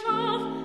schaf